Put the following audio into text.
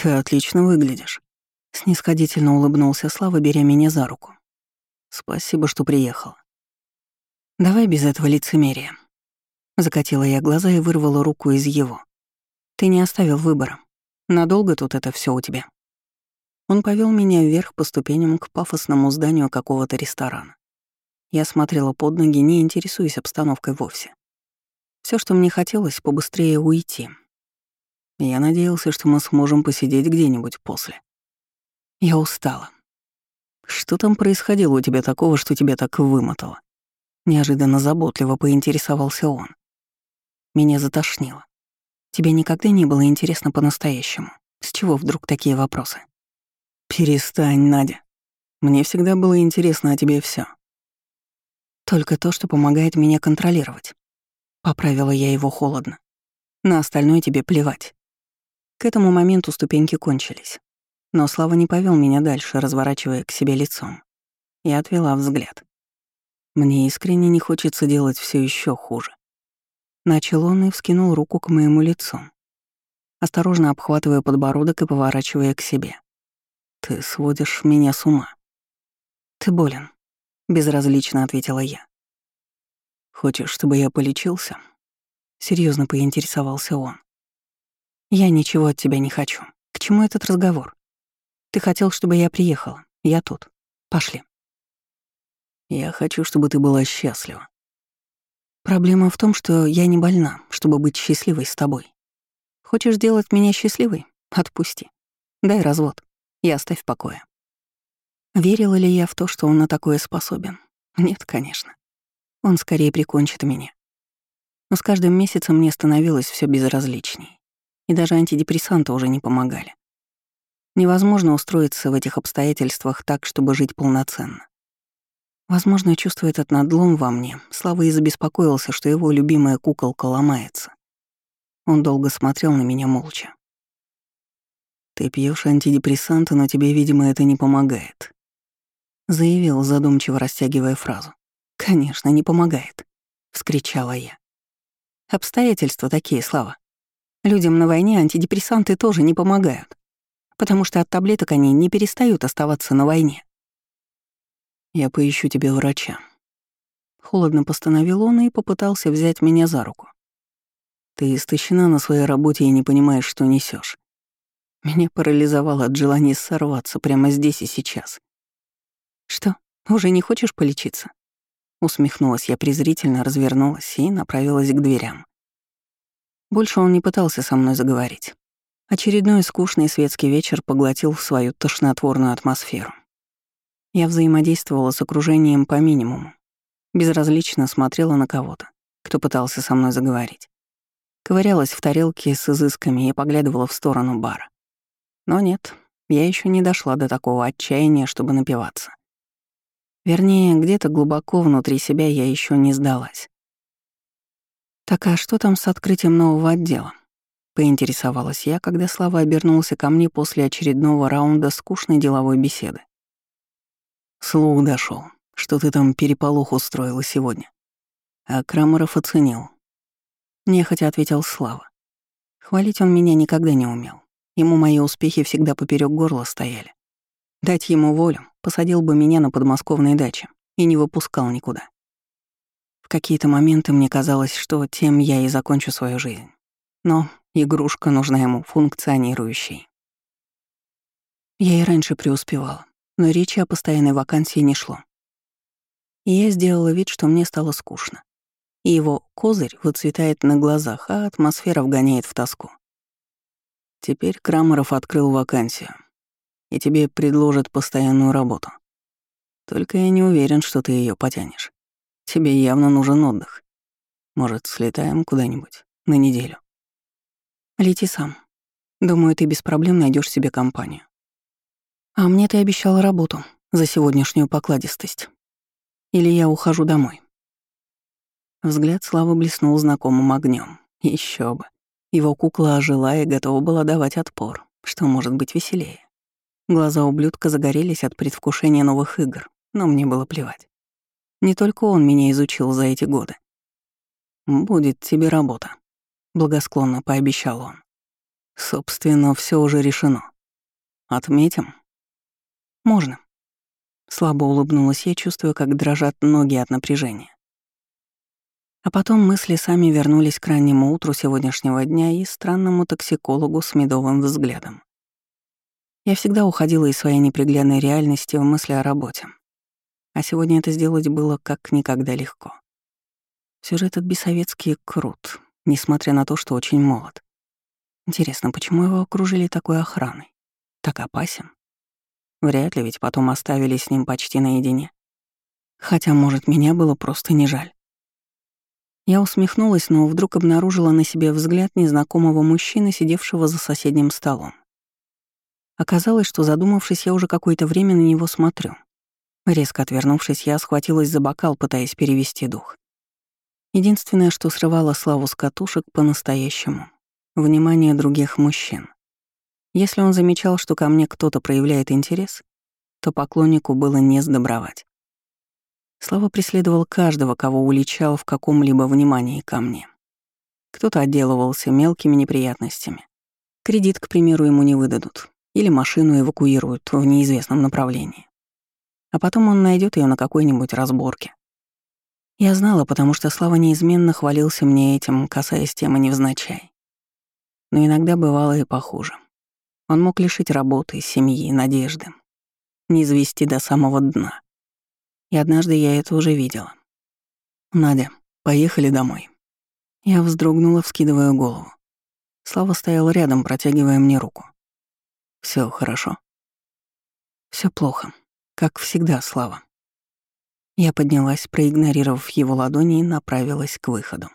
«Ты отлично выглядишь», — снисходительно улыбнулся Слава, беря меня за руку. «Спасибо, что приехал. Давай без этого лицемерия». Закатила я глаза и вырвала руку из его. «Ты не оставил выбора. Надолго тут это все у тебя?» Он повел меня вверх по ступеням к пафосному зданию какого-то ресторана. Я смотрела под ноги, не интересуясь обстановкой вовсе. Все, что мне хотелось, побыстрее уйти. Я надеялся, что мы сможем посидеть где-нибудь после. Я устала. Что там происходило у тебя такого, что тебя так вымотало? Неожиданно заботливо поинтересовался он. Меня затошнило. Тебе никогда не было интересно по-настоящему. С чего вдруг такие вопросы? Перестань, Надя. Мне всегда было интересно о тебе все. Только то, что помогает меня контролировать. Поправила я его холодно. На остальное тебе плевать. К этому моменту ступеньки кончились. Но Слава не повел меня дальше, разворачивая к себе лицом. Я отвела взгляд. Мне искренне не хочется делать все еще хуже. Начал он и вскинул руку к моему лицу, осторожно обхватывая подбородок и поворачивая к себе. «Ты сводишь меня с ума». «Ты болен», — безразлично ответила я. «Хочешь, чтобы я полечился?» Серьезно поинтересовался он. «Я ничего от тебя не хочу. К чему этот разговор? Ты хотел, чтобы я приехала. Я тут. Пошли». «Я хочу, чтобы ты была счастлива». «Проблема в том, что я не больна, чтобы быть счастливой с тобой. Хочешь сделать меня счастливой? Отпусти. Дай развод и оставь в покое». Верила ли я в то, что он на такое способен? Нет, конечно. Он скорее прикончит меня. Но с каждым месяцем мне становилось все безразличней. И даже антидепрессанты уже не помогали. Невозможно устроиться в этих обстоятельствах так, чтобы жить полноценно. Возможно, чувствуя этот надлом во мне, Слава и забеспокоился, что его любимая куколка ломается. Он долго смотрел на меня молча. «Ты пьешь антидепрессанты, но тебе, видимо, это не помогает», — заявил, задумчиво растягивая фразу. «Конечно, не помогает», — вскричала я. «Обстоятельства такие, Слава. Людям на войне антидепрессанты тоже не помогают, потому что от таблеток они не перестают оставаться на войне. Я поищу тебе врача. Холодно постановил он и попытался взять меня за руку. Ты истощена на своей работе и не понимаешь, что несешь. Меня парализовало от желания сорваться прямо здесь и сейчас. Что, уже не хочешь полечиться? Усмехнулась я презрительно, развернулась и направилась к дверям. Больше он не пытался со мной заговорить. Очередной скучный светский вечер поглотил в свою тошнотворную атмосферу. Я взаимодействовала с окружением по минимуму. Безразлично смотрела на кого-то, кто пытался со мной заговорить. Ковырялась в тарелке с изысками и поглядывала в сторону бара. Но нет, я еще не дошла до такого отчаяния, чтобы напиваться. Вернее, где-то глубоко внутри себя я еще не сдалась. «Так а что там с открытием нового отдела?» — поинтересовалась я, когда Слава обернулся ко мне после очередного раунда скучной деловой беседы. Слух дошел, что ты там переполох устроила сегодня. А Крамеров оценил. Нехотя ответил Слава. Хвалить он меня никогда не умел. Ему мои успехи всегда поперек горла стояли. Дать ему волю, посадил бы меня на подмосковной даче и не выпускал никуда. В какие-то моменты мне казалось, что тем я и закончу свою жизнь. Но игрушка нужна ему функционирующей. Я и раньше преуспевала но речи о постоянной вакансии не шло. И я сделала вид, что мне стало скучно. И его козырь выцветает на глазах, а атмосфера вгоняет в тоску. Теперь Крамеров открыл вакансию, и тебе предложат постоянную работу. Только я не уверен, что ты ее потянешь. Тебе явно нужен отдых. Может, слетаем куда-нибудь на неделю? Лети сам. Думаю, ты без проблем найдешь себе компанию. А мне ты обещала работу за сегодняшнюю покладистость. Или я ухожу домой. Взгляд Славы блеснул знакомым огнем. Еще бы. Его кукла ожила и готова была давать отпор, что может быть веселее. Глаза ублюдка загорелись от предвкушения новых игр, но мне было плевать. Не только он меня изучил за эти годы. «Будет тебе работа», — благосклонно пообещал он. «Собственно, все уже решено. Отметим?» «Можно». Слабо улыбнулась я, чувствуя, как дрожат ноги от напряжения. А потом мысли сами вернулись к раннему утру сегодняшнего дня и странному токсикологу с медовым взглядом. Я всегда уходила из своей неприглядной реальности в мысли о работе. А сегодня это сделать было как никогда легко. Все же этот бессоветский крут, несмотря на то, что очень молод. Интересно, почему его окружили такой охраной? Так опасен? Вряд ли ведь потом оставили с ним почти наедине. Хотя, может, меня было просто не жаль. Я усмехнулась, но вдруг обнаружила на себе взгляд незнакомого мужчины, сидевшего за соседним столом. Оказалось, что задумавшись, я уже какое-то время на него смотрю. Резко отвернувшись, я схватилась за бокал, пытаясь перевести дух. Единственное, что срывало славу с катушек по-настоящему — внимание других мужчин. Если он замечал, что ко мне кто-то проявляет интерес, то поклоннику было не сдобровать. Слава преследовал каждого, кого уличал в каком-либо внимании ко мне. Кто-то отделывался мелкими неприятностями. Кредит, к примеру, ему не выдадут, или машину эвакуируют в неизвестном направлении. А потом он найдет ее на какой-нибудь разборке. Я знала, потому что Слава неизменно хвалился мне этим, касаясь темы невзначай. Но иногда бывало и похуже. Он мог лишить работы, семьи, надежды. Не извести до самого дна. И однажды я это уже видела. «Надя, поехали домой». Я вздрогнула, вскидывая голову. Слава стоял рядом, протягивая мне руку. Все хорошо. Все плохо. Как всегда, Слава. Я поднялась, проигнорировав его ладони, и направилась к выходу.